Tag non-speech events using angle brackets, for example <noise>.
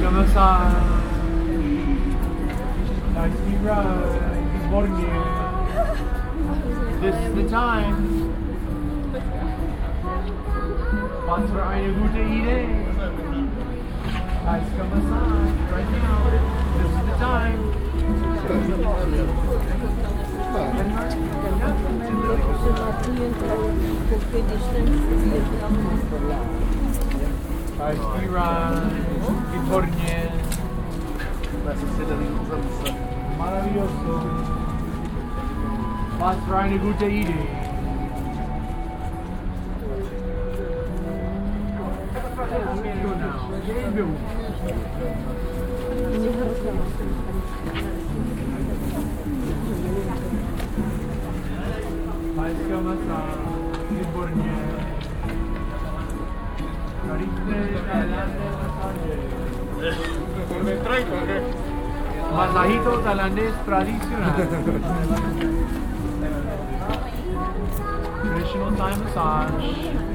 Massage. Nicely ride. Good morning. This is the time. Was für eine gute Idee. Bicycle massage. Right now. This is the time. Nicely ride. Good morning. Maravilloso. Was für eine gute Idee. Morning. Cariste tailandés Masajito tailandés tradicional. Traditional <laughs> Thai massage.